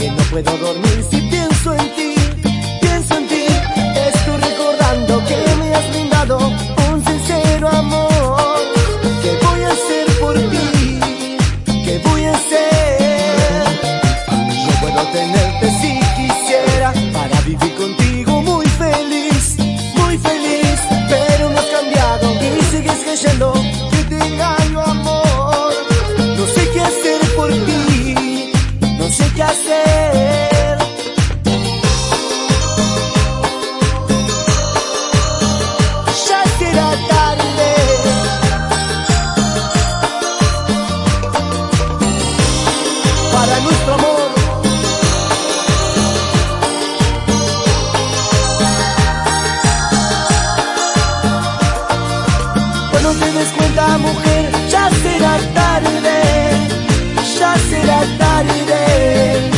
que no puedo dormir si pienso en ti, pienso en ti. Estoy recordando que me has brindado un sincero amor. ¿Qué voy a hacer por ti? ¿Qué voy a hacer? No puedo tener cuenta mujer, ya será tarde, ya será tarde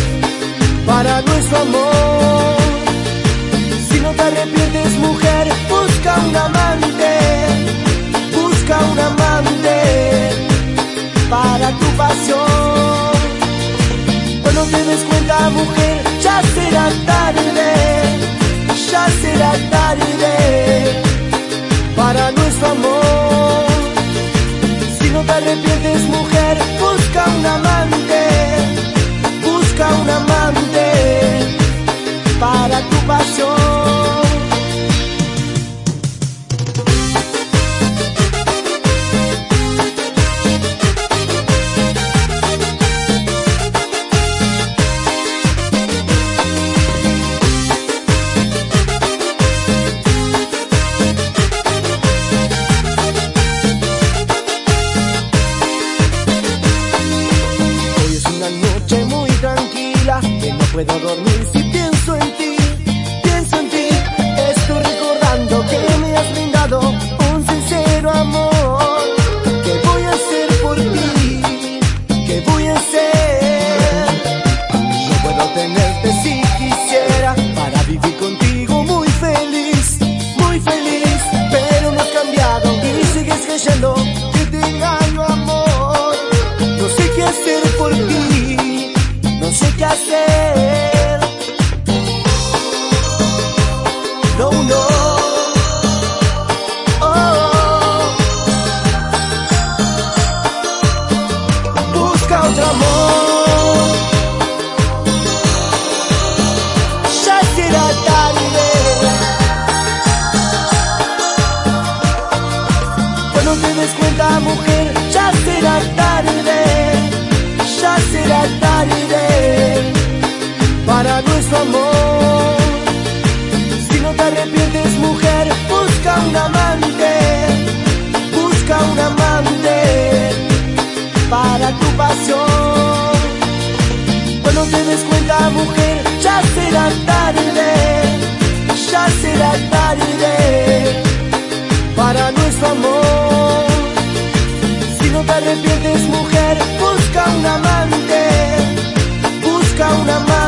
para nuestro amor. Si no te arrepientes mujer, busca un amante. Arrepientes, mujer, busca un amante, busca un amante para tu pasión. Puedo dormir si pienso en ti, pienso en ti. Estoy recordando que me has brindado un sincero amor. ¿Qué voy a hacer por ti? ¿Qué voy a hacer? Yo puedo tenerte si quisiera para vivir contigo muy feliz, muy feliz. Pero no has cambiado y sigues creyendo Cuando te des cuenta, mujer, ya será tarde, ya será tarde para nuestro amor. Si no te arrepientes, mujer, busca un amante, busca un amante para tu pasión. Cuando te des cuenta, mujer, ya será tarde, ya será tarde para nuestro amor. Te arrepientes, mujer, busca un amante, busca un amante